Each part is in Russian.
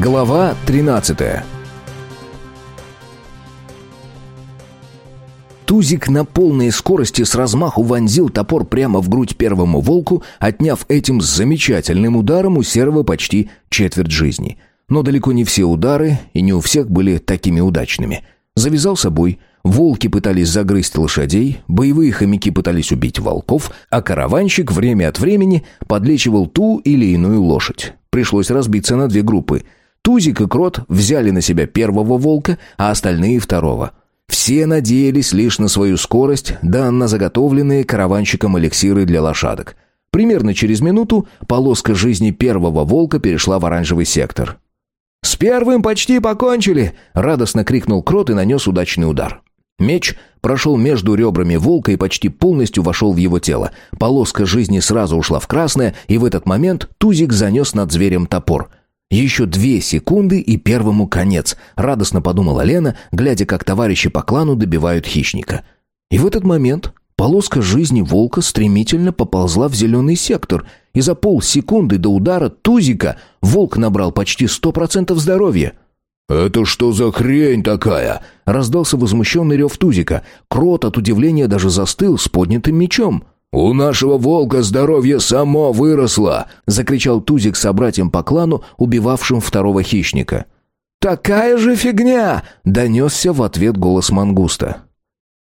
Глава 13 Тузик на полной скорости с размаху вонзил топор прямо в грудь первому волку, отняв этим замечательным ударом у серого почти четверть жизни. Но далеко не все удары и не у всех были такими удачными. Завязался бой, волки пытались загрызть лошадей, боевые хомяки пытались убить волков, а караванщик время от времени подлечивал ту или иную лошадь. Пришлось разбиться на две группы. Тузик и Крот взяли на себя первого волка, а остальные — второго — все надеялись лишь на свою скорость, да на заготовленные караванщиком эликсиры для лошадок. Примерно через минуту полоска жизни первого волка перешла в оранжевый сектор. «С первым почти покончили!» — радостно крикнул Крот и нанес удачный удар. Меч прошел между ребрами волка и почти полностью вошел в его тело. Полоска жизни сразу ушла в красное, и в этот момент Тузик занес над зверем топор. Еще две секунды и первому конец, радостно подумала Лена, глядя, как товарищи по клану добивают хищника. И в этот момент полоска жизни волка стремительно поползла в зеленый сектор, и за полсекунды до удара тузика волк набрал почти сто процентов здоровья. «Это что за хрень такая?» — раздался возмущенный рев тузика. Крот от удивления даже застыл с поднятым мечом. «У нашего волка здоровье само выросло!» — закричал Тузик собратьям по клану, убивавшим второго хищника. «Такая же фигня!» — донесся в ответ голос мангуста.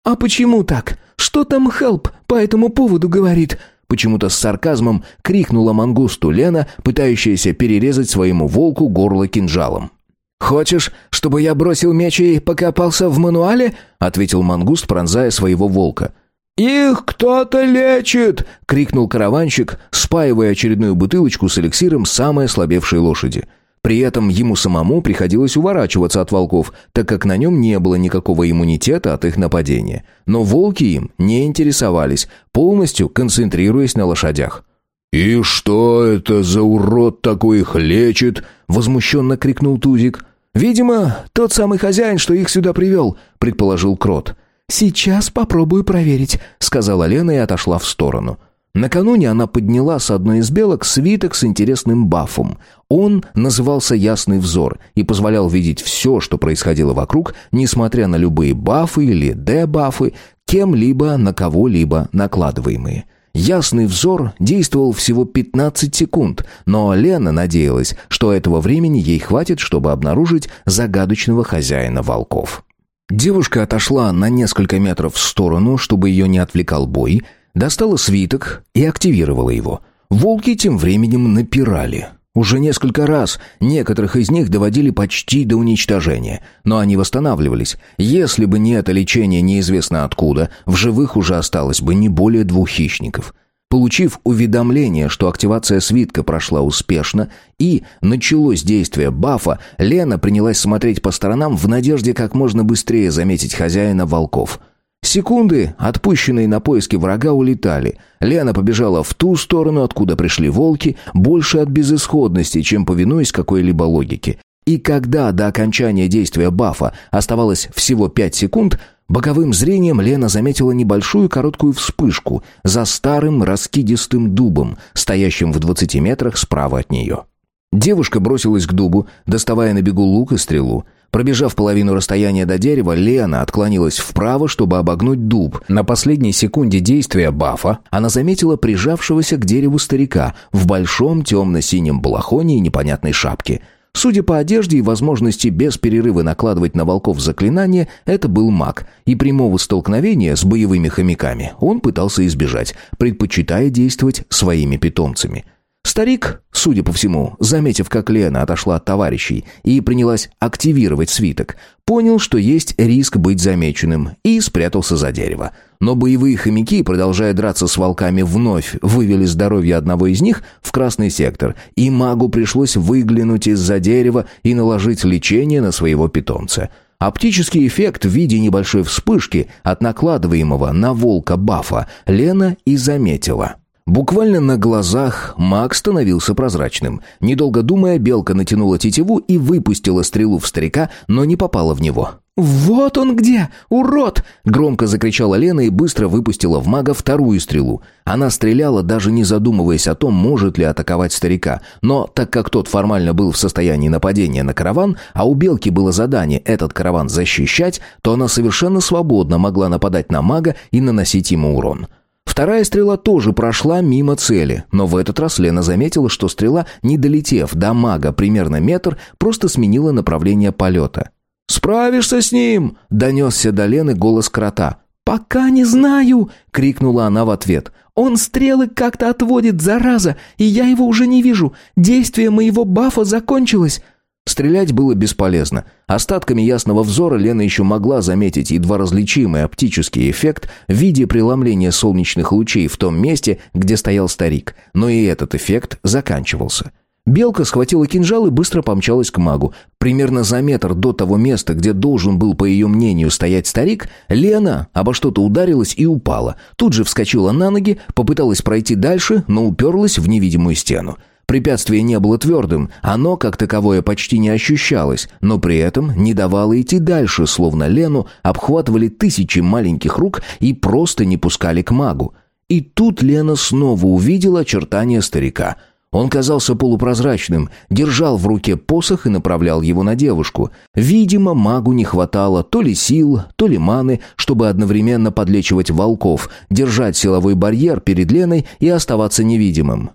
«А почему так? Что там Хелп по этому поводу говорит?» Почему-то с сарказмом крикнула мангусту Лена, пытающаяся перерезать своему волку горло кинжалом. «Хочешь, чтобы я бросил меч и покопался в мануале?» — ответил мангуст, пронзая своего волка. «Их кто-то лечит!» — крикнул караванщик, спаивая очередную бутылочку с эликсиром самой ослабевшей лошади. При этом ему самому приходилось уворачиваться от волков, так как на нем не было никакого иммунитета от их нападения. Но волки им не интересовались, полностью концентрируясь на лошадях. «И что это за урод такой их лечит?» — возмущенно крикнул Тузик. «Видимо, тот самый хозяин, что их сюда привел», — предположил Крот. «Сейчас попробую проверить», — сказала Лена и отошла в сторону. Накануне она подняла с одной из белок свиток с интересным бафом. Он назывался «Ясный взор» и позволял видеть все, что происходило вокруг, несмотря на любые бафы или дебафы, кем-либо на кого-либо накладываемые. Ясный взор действовал всего 15 секунд, но Лена надеялась, что этого времени ей хватит, чтобы обнаружить загадочного хозяина волков. Девушка отошла на несколько метров в сторону, чтобы ее не отвлекал бой, достала свиток и активировала его. Волки тем временем напирали. Уже несколько раз некоторых из них доводили почти до уничтожения, но они восстанавливались. Если бы не это лечение неизвестно откуда, в живых уже осталось бы не более двух хищников. Получив уведомление, что активация свитка прошла успешно и началось действие бафа, Лена принялась смотреть по сторонам в надежде как можно быстрее заметить хозяина волков. Секунды, отпущенные на поиски врага, улетали. Лена побежала в ту сторону, откуда пришли волки, больше от безысходности, чем повинуясь какой-либо логике. И когда до окончания действия бафа оставалось всего пять секунд, Боковым зрением Лена заметила небольшую короткую вспышку за старым раскидистым дубом, стоящим в двадцати метрах справа от нее. Девушка бросилась к дубу, доставая на бегу лук и стрелу. Пробежав половину расстояния до дерева, Лена отклонилась вправо, чтобы обогнуть дуб. На последней секунде действия бафа она заметила прижавшегося к дереву старика в большом темно-синем балахоне и непонятной шапке – Судя по одежде и возможности без перерыва накладывать на волков заклинания, это был маг, и прямого столкновения с боевыми хомяками он пытался избежать, предпочитая действовать своими питомцами. Старик, судя по всему, заметив, как Лена отошла от товарищей и принялась активировать свиток, понял, что есть риск быть замеченным, и спрятался за дерево. Но боевые хомяки, продолжая драться с волками, вновь вывели здоровье одного из них в красный сектор, и магу пришлось выглянуть из-за дерева и наложить лечение на своего питомца. Оптический эффект в виде небольшой вспышки от накладываемого на волка бафа Лена и заметила – Буквально на глазах маг становился прозрачным. Недолго думая, белка натянула тетиву и выпустила стрелу в старика, но не попала в него. «Вот он где! Урод!» — громко закричала Лена и быстро выпустила в мага вторую стрелу. Она стреляла, даже не задумываясь о том, может ли атаковать старика. Но так как тот формально был в состоянии нападения на караван, а у Белки было задание этот караван защищать, то она совершенно свободно могла нападать на мага и наносить ему урон. Вторая стрела тоже прошла мимо цели, но в этот раз Лена заметила, что стрела, не долетев до мага примерно метр, просто сменила направление полета. «Справишься с ним!» — донесся до Лены голос крота. «Пока не знаю!» — крикнула она в ответ. «Он стрелы как-то отводит, зараза, и я его уже не вижу. Действие моего бафа закончилось. Стрелять было бесполезно. Остатками ясного взора Лена еще могла заметить едва различимый оптический эффект в виде преломления солнечных лучей в том месте, где стоял старик. Но и этот эффект заканчивался. Белка схватила кинжал и быстро помчалась к магу. Примерно за метр до того места, где должен был, по ее мнению, стоять старик, Лена обо что-то ударилась и упала. Тут же вскочила на ноги, попыталась пройти дальше, но уперлась в невидимую стену. Препятствие не было твердым, оно, как таковое, почти не ощущалось, но при этом не давало идти дальше, словно Лену обхватывали тысячи маленьких рук и просто не пускали к магу. И тут Лена снова увидела очертания старика. Он казался полупрозрачным, держал в руке посох и направлял его на девушку. Видимо, магу не хватало то ли сил, то ли маны, чтобы одновременно подлечивать волков, держать силовой барьер перед Леной и оставаться невидимым.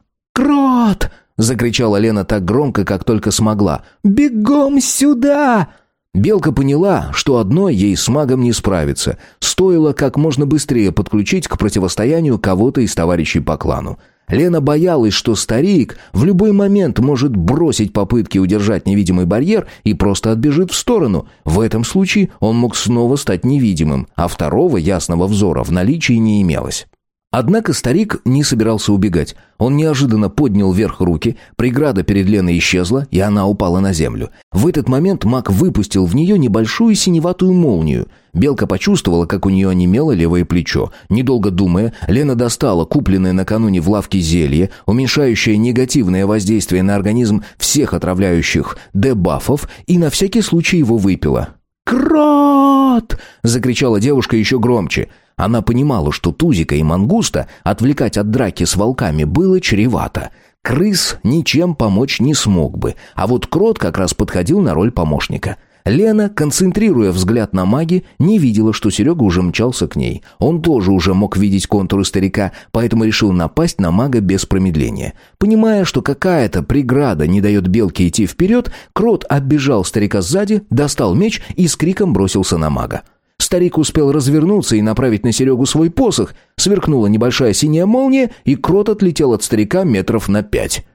«Крот!» — закричала Лена так громко, как только смогла. «Бегом сюда!» Белка поняла, что одной ей с магом не справиться. Стоило как можно быстрее подключить к противостоянию кого-то из товарищей по клану. Лена боялась, что старик в любой момент может бросить попытки удержать невидимый барьер и просто отбежит в сторону. В этом случае он мог снова стать невидимым, а второго ясного взора в наличии не имелось. Однако старик не собирался убегать. Он неожиданно поднял вверх руки, преграда перед Леной исчезла, и она упала на землю. В этот момент маг выпустил в нее небольшую синеватую молнию. Белка почувствовала, как у нее онемело левое плечо. Недолго думая, Лена достала купленное накануне в лавке зелье, уменьшающее негативное воздействие на организм всех отравляющих дебафов, и на всякий случай его выпила. «Крот!» — закричала девушка еще громче — она понимала, что Тузика и Мангуста отвлекать от драки с волками было чревато. Крыс ничем помочь не смог бы, а вот Крот как раз подходил на роль помощника. Лена, концентрируя взгляд на маги, не видела, что Серега уже мчался к ней. Он тоже уже мог видеть контуры старика, поэтому решил напасть на мага без промедления. Понимая, что какая-то преграда не дает белке идти вперед, Крот оббежал старика сзади, достал меч и с криком бросился на мага. Старик успел развернуться и направить на Серегу свой посох. Сверкнула небольшая синяя молния, и крот отлетел от старика метров на пять.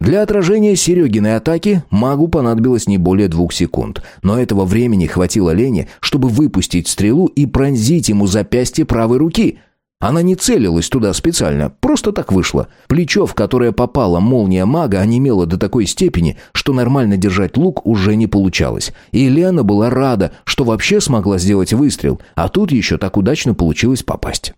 Для отражения Серегиной атаки магу понадобилось не более двух секунд, но этого времени хватило Лене, чтобы выпустить стрелу и пронзить ему запястье правой руки — она не целилась туда специально, просто так вышло. Плечо, в которое попала молния мага, онемело до такой степени, что нормально держать лук уже не получалось. И Лена была рада, что вообще смогла сделать выстрел, а тут еще так удачно получилось попасть.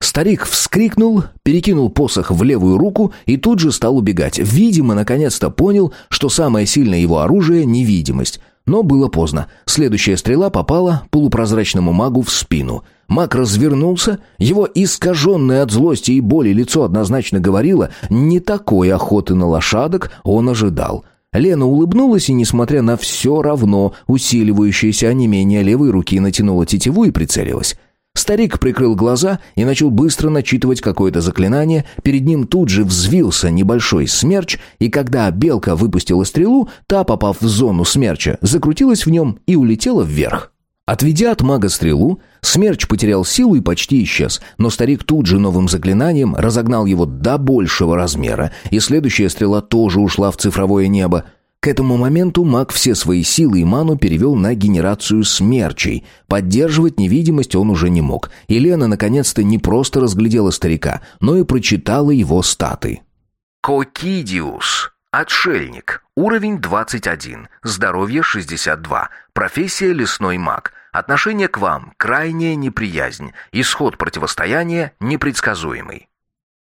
Старик вскрикнул, перекинул посох в левую руку и тут же стал убегать. Видимо, наконец-то понял, что самое сильное его оружие — невидимость. Но было поздно. Следующая стрела попала полупрозрачному магу в спину. Маг развернулся, его искаженное от злости и боли лицо однозначно говорило, не такой охоты на лошадок он ожидал. Лена улыбнулась и, несмотря на все равно усиливающееся онемение левой руки, натянула тетиву и прицелилась. Старик прикрыл глаза и начал быстро начитывать какое-то заклинание. Перед ним тут же взвился небольшой смерч, и когда белка выпустила стрелу, та, попав в зону смерча, закрутилась в нем и улетела вверх. Отведя от мага стрелу, смерч потерял силу и почти исчез, но старик тут же новым заклинанием разогнал его до большего размера, и следующая стрела тоже ушла в цифровое небо. К этому моменту маг все свои силы и ману перевел на генерацию смерчей. Поддерживать невидимость он уже не мог. И наконец-то не просто разглядела старика, но и прочитала его статы. Кокидиус. Отшельник. Уровень 21. Здоровье 62. Профессия лесной маг. Отношение к вам крайняя неприязнь. Исход противостояния непредсказуемый.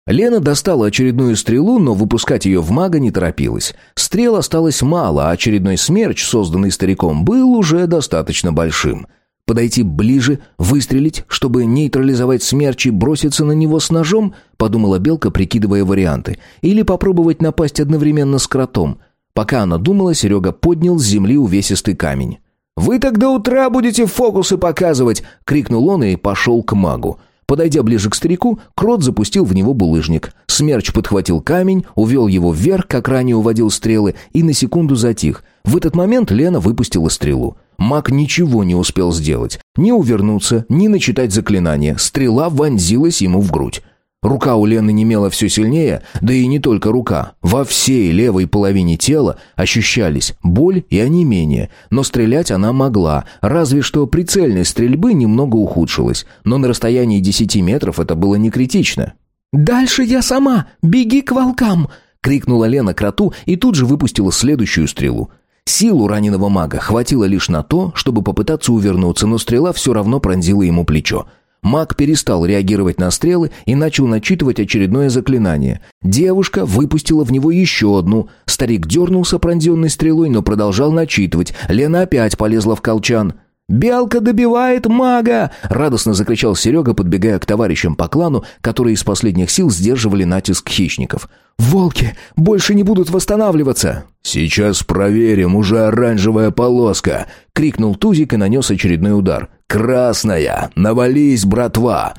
Лена достала очередную стрелу, но выпускать ее в мага не торопилась. Стрел осталось мало, а очередной смерч, созданный стариком, был уже достаточно большим — Подойти ближе, выстрелить, чтобы нейтрализовать смерч и броситься на него с ножом, подумала белка, прикидывая варианты. Или попробовать напасть одновременно с кротом. Пока она думала, Серега поднял с земли увесистый камень. «Вы так до утра будете фокусы показывать!» — крикнул он и пошел к магу. Подойдя ближе к старику, Крот запустил в него булыжник. Смерч подхватил камень, увел его вверх, как ранее уводил стрелы, и на секунду затих. В этот момент Лена выпустила стрелу. Маг ничего не успел сделать. Ни увернуться, ни начитать заклинание. Стрела вонзилась ему в грудь. Рука у Лены немела все сильнее, да и не только рука. Во всей левой половине тела ощущались боль и онемение, но стрелять она могла, разве что прицельность стрельбы немного ухудшилась, но на расстоянии 10 метров это было не критично. «Дальше я сама! Беги к волкам!» — крикнула Лена кроту и тут же выпустила следующую стрелу. Силу раненого мага хватило лишь на то, чтобы попытаться увернуться, но стрела все равно пронзила ему плечо. Маг перестал реагировать на стрелы и начал начитывать очередное заклинание. Девушка выпустила в него еще одну. Старик дернулся пронзенной стрелой, но продолжал начитывать. Лена опять полезла в колчан. «Белка добивает мага!» — радостно закричал Серега, подбегая к товарищам по клану, которые из последних сил сдерживали натиск хищников. «Волки больше не будут восстанавливаться!» «Сейчас проверим, уже оранжевая полоска!» — крикнул Тузик и нанес очередной удар. «Красная! Навались, братва!»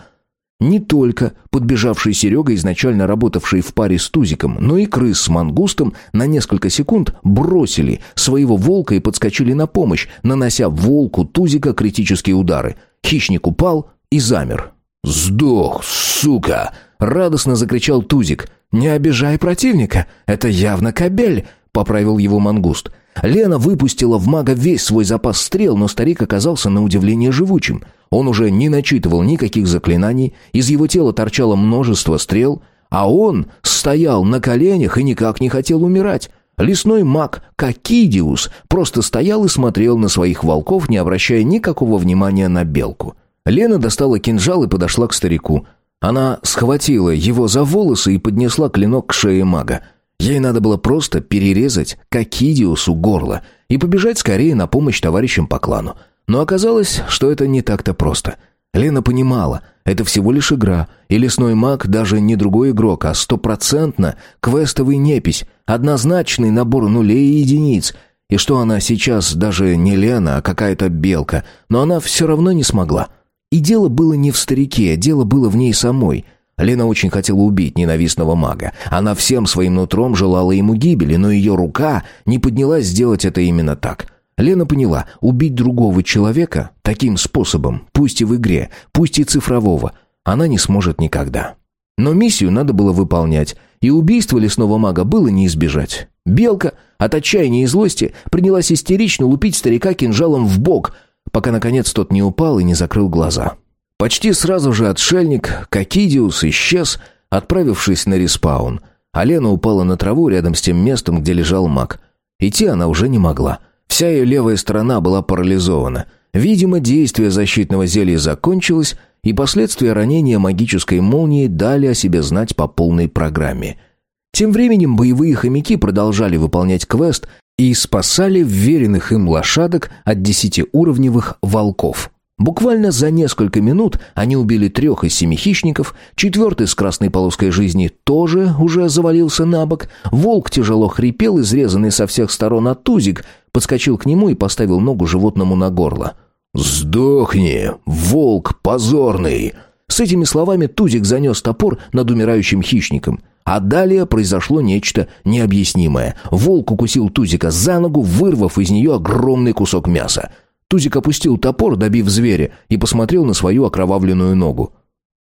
Не только подбежавший Серега, изначально работавший в паре с Тузиком, но и крыс с мангустом на несколько секунд бросили своего волка и подскочили на помощь, нанося волку Тузика критические удары. Хищник упал и замер. «Сдох, сука!» — радостно закричал Тузик. «Не обижай противника, это явно кобель!» — поправил его мангуст. Лена выпустила в мага весь свой запас стрел, но старик оказался на удивление живучим. Он уже не начитывал никаких заклинаний, из его тела торчало множество стрел, а он стоял на коленях и никак не хотел умирать. Лесной маг Кокидиус просто стоял и смотрел на своих волков, не обращая никакого внимания на белку. Лена достала кинжал и подошла к старику. Она схватила его за волосы и поднесла клинок к шее мага. Ей надо было просто перерезать Кокидиусу горло и побежать скорее на помощь товарищам по клану. Но оказалось, что это не так-то просто. Лена понимала, это всего лишь игра, и лесной маг даже не другой игрок, а стопроцентно квестовый непись, однозначный набор нулей и единиц. И что она сейчас даже не Лена, а какая-то белка, но она все равно не смогла. И дело было не в старике, дело было в ней самой — Лена очень хотела убить ненавистного мага. Она всем своим нутром желала ему гибели, но ее рука не поднялась сделать это именно так. Лена поняла, убить другого человека таким способом, пусть и в игре, пусть и цифрового, она не сможет никогда. Но миссию надо было выполнять, и убийство лесного мага было не избежать. Белка от отчаяния и злости принялась истерично лупить старика кинжалом в бок, пока наконец тот не упал и не закрыл глаза. Почти сразу же отшельник Кокидиус исчез, отправившись на респаун, а Лена упала на траву рядом с тем местом, где лежал маг. Идти она уже не могла. Вся ее левая сторона была парализована. Видимо, действие защитного зелья закончилось, и последствия ранения магической молнией дали о себе знать по полной программе. Тем временем боевые хомяки продолжали выполнять квест и спасали вверенных им лошадок от десятиуровневых волков. Буквально за несколько минут они убили трех из семи хищников, четвертый с красной полоской жизни тоже уже завалился на бок, волк тяжело хрипел, изрезанный со всех сторон от тузик, подскочил к нему и поставил ногу животному на горло. «Сдохни, волк позорный!» С этими словами Тузик занес топор над умирающим хищником. А далее произошло нечто необъяснимое. Волк укусил Тузика за ногу, вырвав из нее огромный кусок мяса. Тузик опустил топор, добив зверя, и посмотрел на свою окровавленную ногу.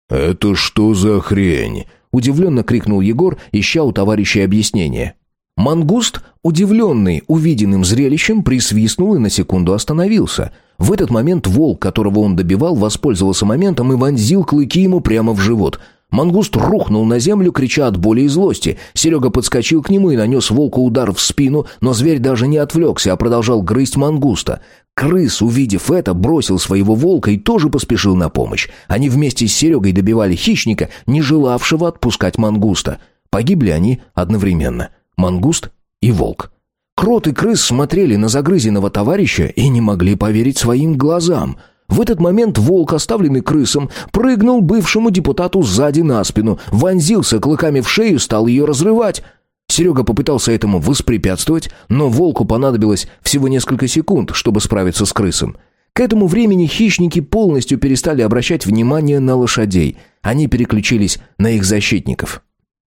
«Это что за хрень?» — удивленно крикнул Егор, ища у товарища объяснение. Мангуст, удивленный увиденным зрелищем, присвистнул и на секунду остановился. В этот момент волк, которого он добивал, воспользовался моментом и вонзил клыки ему прямо в живот — Мангуст рухнул на землю, крича от боли и злости. Серега подскочил к нему и нанес волку удар в спину, но зверь даже не отвлекся, а продолжал грызть мангуста. Крыс, увидев это, бросил своего волка и тоже поспешил на помощь. Они вместе с Серегой добивали хищника, не желавшего отпускать мангуста. Погибли они одновременно. Мангуст и волк. Крот и крыс смотрели на загрызенного товарища и не могли поверить своим глазам. В этот момент волк, оставленный крысом, прыгнул бывшему депутату сзади на спину, вонзился клыками в шею, стал ее разрывать. Серега попытался этому воспрепятствовать, но волку понадобилось всего несколько секунд, чтобы справиться с крысом. К этому времени хищники полностью перестали обращать внимание на лошадей. Они переключились на их защитников.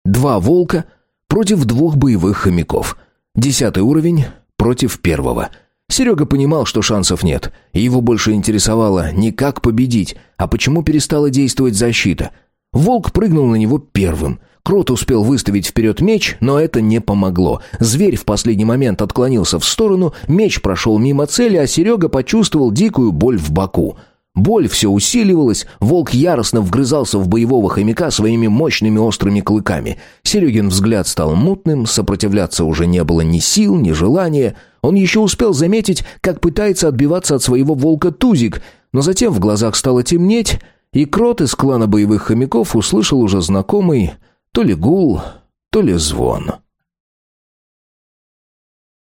Два волка против двух боевых хомяков. Десятый уровень против первого. Серега понимал, что шансов нет, и его больше интересовало не как победить, а почему перестала действовать защита. Волк прыгнул на него первым – Крот успел выставить вперед меч, но это не помогло. Зверь в последний момент отклонился в сторону, меч прошел мимо цели, а Серега почувствовал дикую боль в боку. Боль все усиливалась, волк яростно вгрызался в боевого хомяка своими мощными острыми клыками. Серегин взгляд стал мутным, сопротивляться уже не было ни сил, ни желания. Он еще успел заметить, как пытается отбиваться от своего волка Тузик, но затем в глазах стало темнеть, и крот из клана боевых хомяков услышал уже знакомый то ли гул, то ли звон.